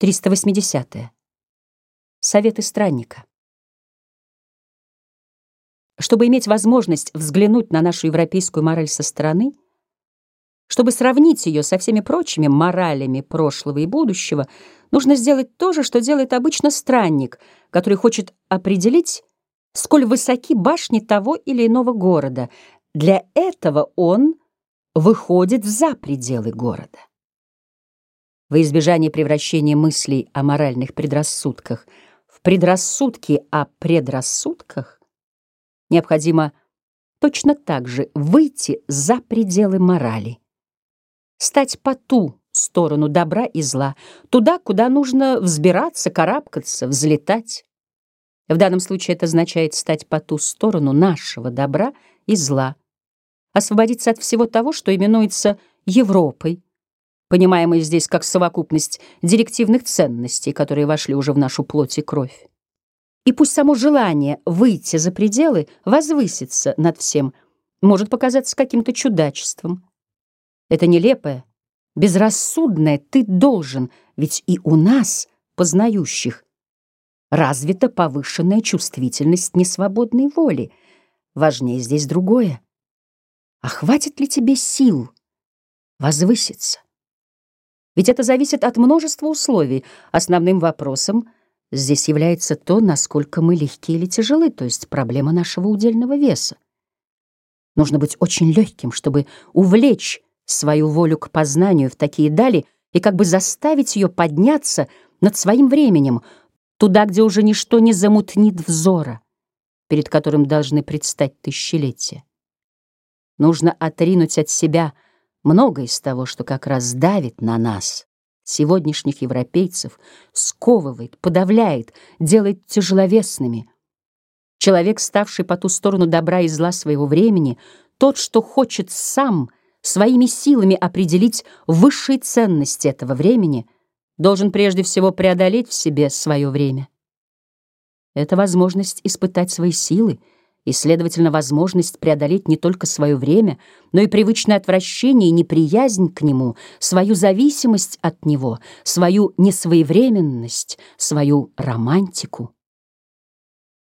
380. -е. Советы странника. Чтобы иметь возможность взглянуть на нашу европейскую мораль со стороны, чтобы сравнить ее со всеми прочими моралями прошлого и будущего, нужно сделать то же, что делает обычно странник, который хочет определить, сколь высоки башни того или иного города. Для этого он выходит за пределы города. Во избежание превращения мыслей о моральных предрассудках в предрассудки о предрассудках необходимо точно так же выйти за пределы морали, стать по ту сторону добра и зла, туда, куда нужно взбираться, карабкаться, взлетать. В данном случае это означает стать по ту сторону нашего добра и зла, освободиться от всего того, что именуется Европой, понимаемый здесь как совокупность директивных ценностей, которые вошли уже в нашу плоть и кровь. И пусть само желание выйти за пределы, возвыситься над всем, может показаться каким-то чудачеством. Это нелепое, безрассудное ты должен, ведь и у нас, познающих, развита повышенная чувствительность несвободной воли. Важнее здесь другое. А хватит ли тебе сил возвыситься? Ведь это зависит от множества условий. Основным вопросом здесь является то, насколько мы легки или тяжелы, то есть проблема нашего удельного веса. Нужно быть очень легким, чтобы увлечь свою волю к познанию в такие дали и как бы заставить ее подняться над своим временем, туда, где уже ничто не замутнит взора, перед которым должны предстать тысячелетия. Нужно отринуть от себя — много из того, что как раз давит на нас, сегодняшних европейцев, сковывает, подавляет, делает тяжеловесными. Человек, ставший по ту сторону добра и зла своего времени, тот, что хочет сам своими силами определить высшие ценности этого времени, должен прежде всего преодолеть в себе свое время. Это возможность испытать свои силы — и, следовательно, возможность преодолеть не только свое время, но и привычное отвращение и неприязнь к нему, свою зависимость от него, свою несвоевременность, свою романтику.